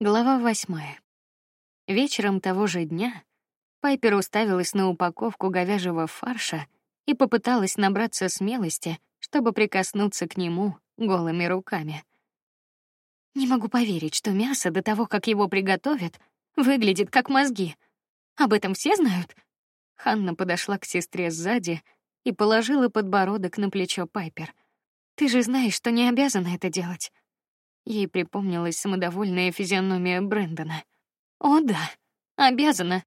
Глава восьмая. Вечером того же дня Пайпер уставилась на упаковку говяжьего фарша и попыталась набраться смелости, чтобы прикоснуться к нему голыми руками. Не могу поверить, что мясо до того, как его приготовят, выглядит как мозги. Об этом все знают. Ханна подошла к сестре сзади и положила подбородок на плечо Пайпер. Ты же знаешь, что не обязана это делать. Ей припомнилась самодовольная физиономия Брэндона. О да, обязана.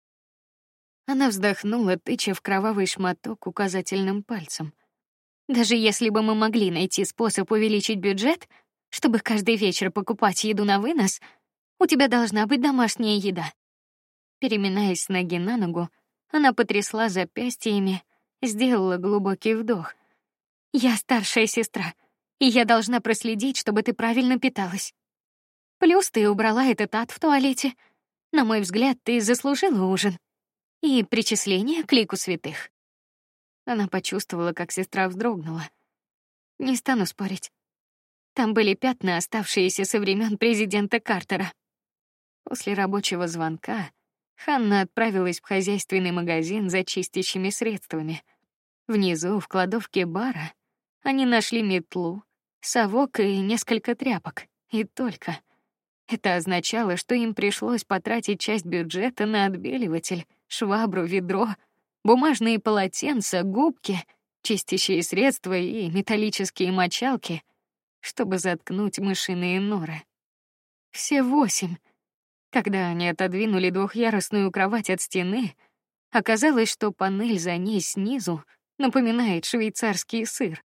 Она вздохнула, тыча в кровавый шматок указательным пальцем. Даже если бы мы могли найти способ увеличить бюджет, чтобы каждый вечер покупать еду на вынос, у тебя должна быть домашняя еда. Переминаясь с ноги на ногу, она потрясла запястьями, сделала глубокий вдох. Я старшая сестра и я должна проследить, чтобы ты правильно питалась. Плюс ты убрала этот ад в туалете. На мой взгляд, ты заслужила ужин и причисление к лику святых. Она почувствовала, как сестра вздрогнула. Не стану спорить. Там были пятна, оставшиеся со времен президента Картера. После рабочего звонка Ханна отправилась в хозяйственный магазин за чистящими средствами. Внизу, в кладовке бара, они нашли метлу, совок и несколько тряпок, и только. Это означало, что им пришлось потратить часть бюджета на отбеливатель, швабру, ведро, бумажные полотенца, губки, чистящие средства и металлические мочалки, чтобы заткнуть мышиные норы. Все восемь. Когда они отодвинули двухъярусную кровать от стены, оказалось, что панель за ней снизу напоминает швейцарский сыр.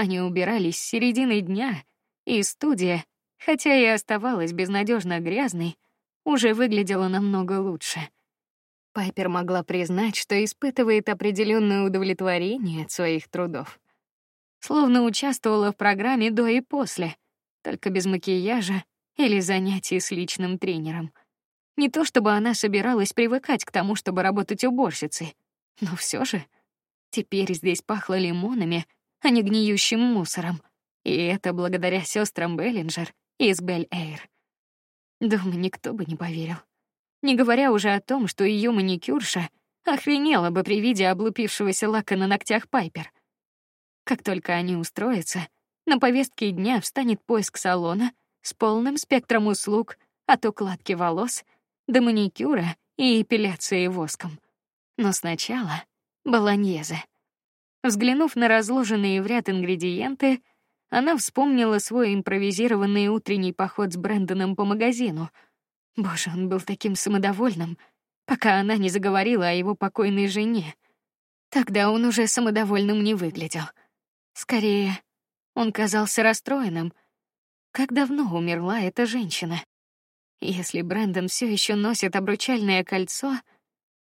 Они убирались с середины дня, и студия, хотя и оставалась безнадежно грязной, уже выглядела намного лучше. Пайпер могла признать, что испытывает определенное удовлетворение от своих трудов, словно участвовала в программе до и после, только без макияжа или занятий с личным тренером. Не то чтобы она собиралась привыкать к тому, чтобы работать уборщицей, но все же теперь здесь пахло лимонами а не гниющим мусором. И это благодаря сестрам Беллинджер из Бель-Эйр. Думаю, никто бы не поверил. Не говоря уже о том, что ее маникюрша охренела бы при виде облупившегося лака на ногтях Пайпер. Как только они устроятся, на повестке дня встанет поиск салона с полным спектром услуг от укладки волос до маникюра и эпиляции воском. Но сначала болоньезе. Взглянув на разложенные в ряд ингредиенты, она вспомнила свой импровизированный утренний поход с Брэндоном по магазину. Боже, он был таким самодовольным, пока она не заговорила о его покойной жене. Тогда он уже самодовольным не выглядел. Скорее, он казался расстроенным. Как давно умерла эта женщина? Если Брэндон все еще носит обручальное кольцо,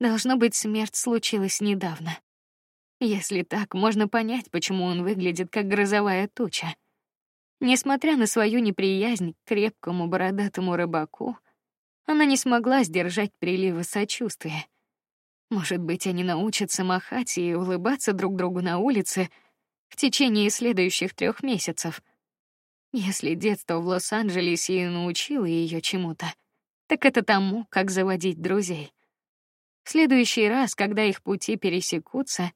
должно быть, смерть случилась недавно. Если так, можно понять, почему он выглядит как грозовая туча. Несмотря на свою неприязнь к крепкому бородатому рыбаку, она не смогла сдержать прилива сочувствия. Может быть, они научатся махать и улыбаться друг другу на улице в течение следующих трех месяцев. Если детство в Лос-Анджелесе и научило ее чему-то, так это тому, как заводить друзей. В следующий раз, когда их пути пересекутся,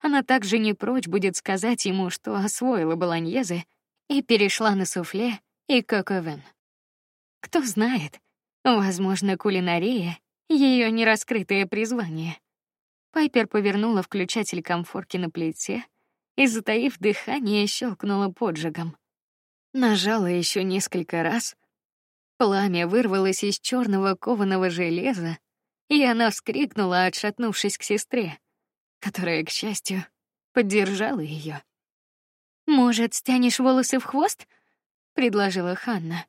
она также не прочь будет сказать ему, что освоила болоньезе и перешла на суфле и коковен. Кто знает, возможно, кулинария ее нераскрытое призвание. Пайпер повернула включатель комфорки на плите и, затаив дыхание, щелкнула поджигом. Нажала еще несколько раз. Пламя вырвалось из черного кованого железа, и она вскрикнула, отшатнувшись к сестре которая, к счастью, поддержала ее. Может, стянешь волосы в хвост? предложила Ханна.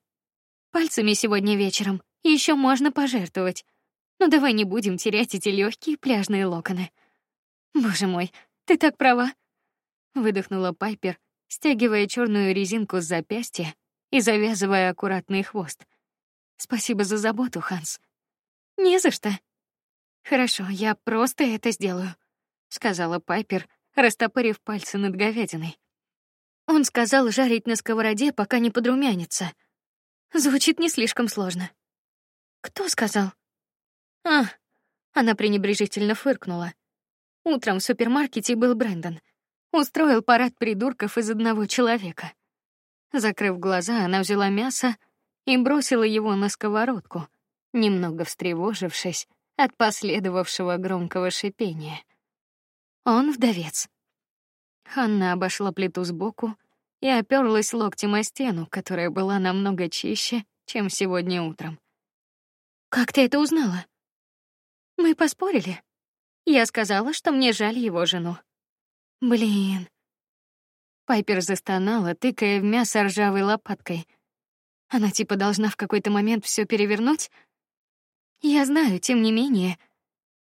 Пальцами сегодня вечером еще можно пожертвовать. Но давай не будем терять эти легкие пляжные локоны. Боже мой, ты так права, выдохнула Пайпер, стягивая черную резинку с запястья и завязывая аккуратный хвост. Спасибо за заботу, Ханс. Не за что. Хорошо, я просто это сделаю сказала Пайпер, растопырив пальцы над говядиной. Он сказал жарить на сковороде, пока не подрумянится. Звучит не слишком сложно. Кто сказал? А, она пренебрежительно фыркнула. Утром в супермаркете был Брэндон. Устроил парад придурков из одного человека. Закрыв глаза, она взяла мясо и бросила его на сковородку, немного встревожившись от последовавшего громкого шипения. Он вдовец. Ханна обошла плиту сбоку и оперлась локтем о стену, которая была намного чище, чем сегодня утром. Как ты это узнала? Мы поспорили. Я сказала, что мне жаль его жену. Блин. Пайпер застонала, тыкая в мясо ржавой лопаткой. Она типа должна в какой-то момент все перевернуть. Я знаю, тем не менее,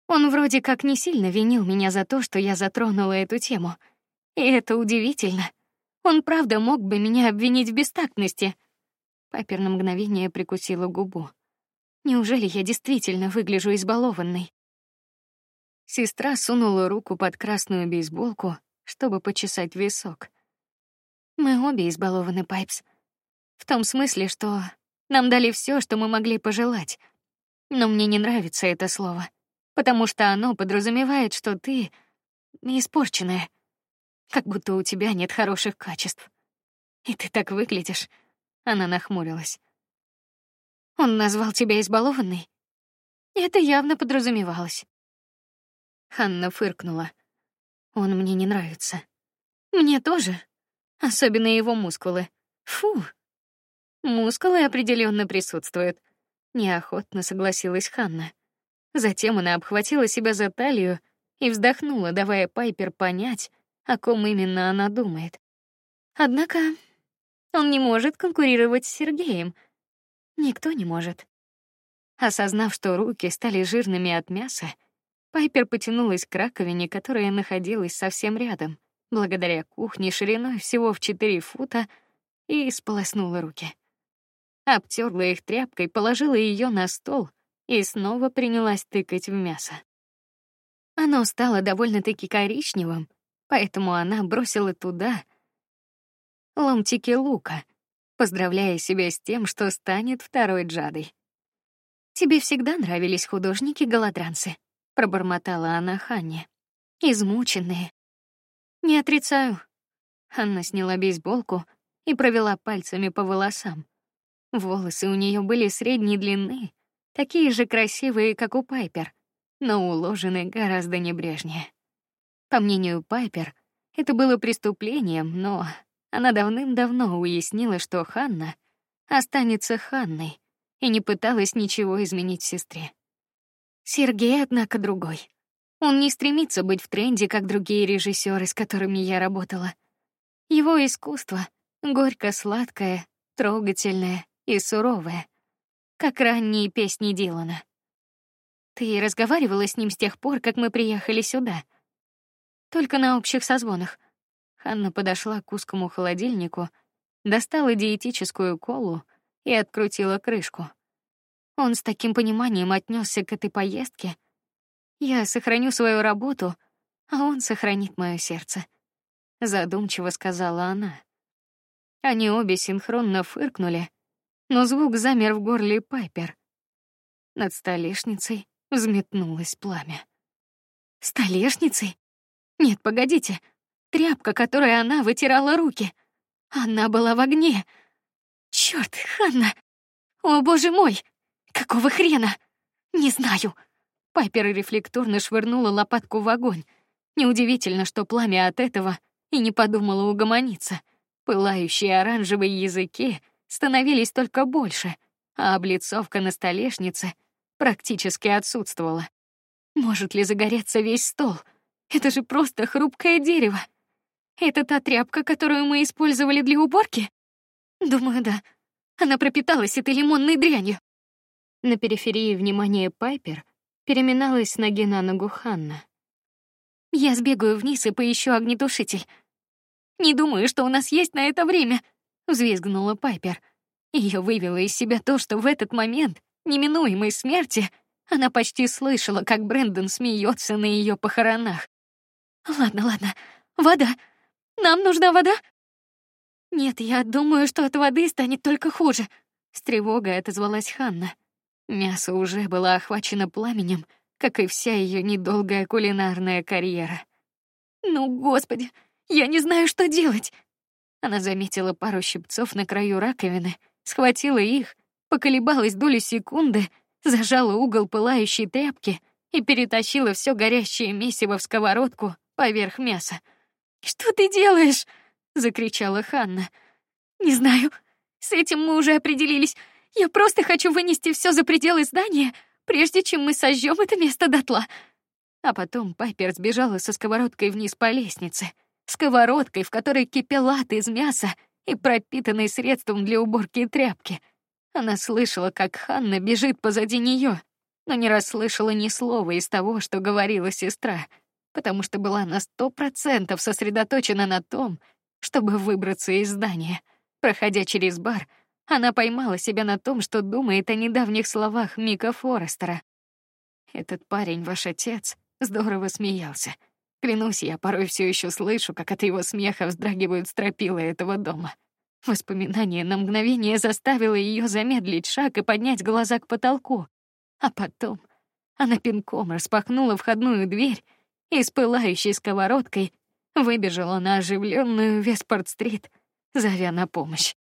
он вроде как не сильно винил меня за то, что я затронула эту тему. И это удивительно. Он правда мог бы меня обвинить в бестактности. Пайпер на мгновение прикусила губу. Неужели я действительно выгляжу избалованной? Сестра сунула руку под красную бейсболку, чтобы почесать висок. Мы обе избалованы, Пайпс. В том смысле, что нам дали все, что мы могли пожелать. Но мне не нравится это слово потому что оно подразумевает, что ты испорченная, как будто у тебя нет хороших качеств. И ты так выглядишь. Она нахмурилась. Он назвал тебя избалованной. Это явно подразумевалось. Ханна фыркнула. Он мне не нравится. Мне тоже, особенно его мускулы. Фу. Мускулы определенно присутствуют. Неохотно согласилась Ханна. Затем она обхватила себя за талию и вздохнула, давая Пайпер понять, о ком именно она думает. Однако он не может конкурировать с Сергеем. Никто не может. Осознав, что руки стали жирными от мяса, Пайпер потянулась к раковине, которая находилась совсем рядом, благодаря кухне шириной всего в четыре фута, и сполоснула руки. Обтерла их тряпкой, положила ее на стол и снова принялась тыкать в мясо. Оно стало довольно-таки коричневым, поэтому она бросила туда ломтики лука, поздравляя себя с тем, что станет второй Джадой. Тебе всегда нравились художники-голодранцы, пробормотала она Ханне. Измученные. Не отрицаю. Анна сняла бейсболку и провела пальцами по волосам. Волосы у нее были средней длины, такие же красивые, как у Пайпер, но уложены гораздо небрежнее. По мнению Пайпер, это было преступлением, но она давным-давно уяснила, что Ханна останется Ханной и не пыталась ничего изменить сестре. Сергей, однако, другой. Он не стремится быть в тренде, как другие режиссеры, с которыми я работала. Его искусство горько-сладкое, трогательное и суровое — как ранние песни Дилана. Ты разговаривала с ним с тех пор, как мы приехали сюда? Только на общих созвонах. Ханна подошла к узкому холодильнику, достала диетическую колу и открутила крышку. Он с таким пониманием отнесся к этой поездке. Я сохраню свою работу, а он сохранит мое сердце. Задумчиво сказала она. Они обе синхронно фыркнули, но звук замер в горле Пайпер. Над столешницей взметнулось пламя. Столешницей? Нет, погодите. Тряпка, которой она вытирала руки. Она была в огне. Черт, Ханна! О, боже мой! Какого хрена? Не знаю. Пайпер рефлекторно швырнула лопатку в огонь. Неудивительно, что пламя от этого и не подумало угомониться. Пылающие оранжевые языки становились только больше, а облицовка на столешнице практически отсутствовала. Может ли загореться весь стол? Это же просто хрупкое дерево. Это та тряпка, которую мы использовали для уборки? Думаю, да. Она пропиталась этой лимонной дрянью. На периферии внимания Пайпер переминалась с ноги на ногу Ханна. Я сбегаю вниз и поищу огнетушитель. Не думаю, что у нас есть на это время взвизгнула Пайпер. Ее вывело из себя то, что в этот момент неминуемой смерти она почти слышала, как Брэндон смеется на ее похоронах. Ладно, ладно, вода. Нам нужна вода. Нет, я думаю, что от воды станет только хуже. С тревогой отозвалась Ханна. Мясо уже было охвачено пламенем, как и вся ее недолгая кулинарная карьера. Ну, господи, я не знаю, что делать. Она заметила пару щипцов на краю раковины, схватила их, поколебалась доли секунды, зажала угол пылающей тряпки и перетащила все горящее месиво в сковородку поверх мяса. Что ты делаешь? закричала Ханна. Не знаю. С этим мы уже определились. Я просто хочу вынести все за пределы здания, прежде чем мы сожжем это место дотла. А потом Пайпер сбежала со сковородкой вниз по лестнице, сковородкой, в которой кипел ад из мяса и пропитанной средством для уборки тряпки. Она слышала, как Ханна бежит позади нее, но не расслышала ни слова из того, что говорила сестра, потому что была на сто процентов сосредоточена на том, чтобы выбраться из здания. Проходя через бар, она поймала себя на том, что думает о недавних словах Мика Форестера. Этот парень, ваш отец, здорово смеялся. Клянусь, я порой все еще слышу, как от его смеха вздрагивают стропила этого дома. Воспоминание на мгновение заставило ее замедлить шаг и поднять глаза к потолку, а потом она пинком распахнула входную дверь и с пылающей сковородкой выбежала на оживленную Веспорт-стрит, зовя на помощь.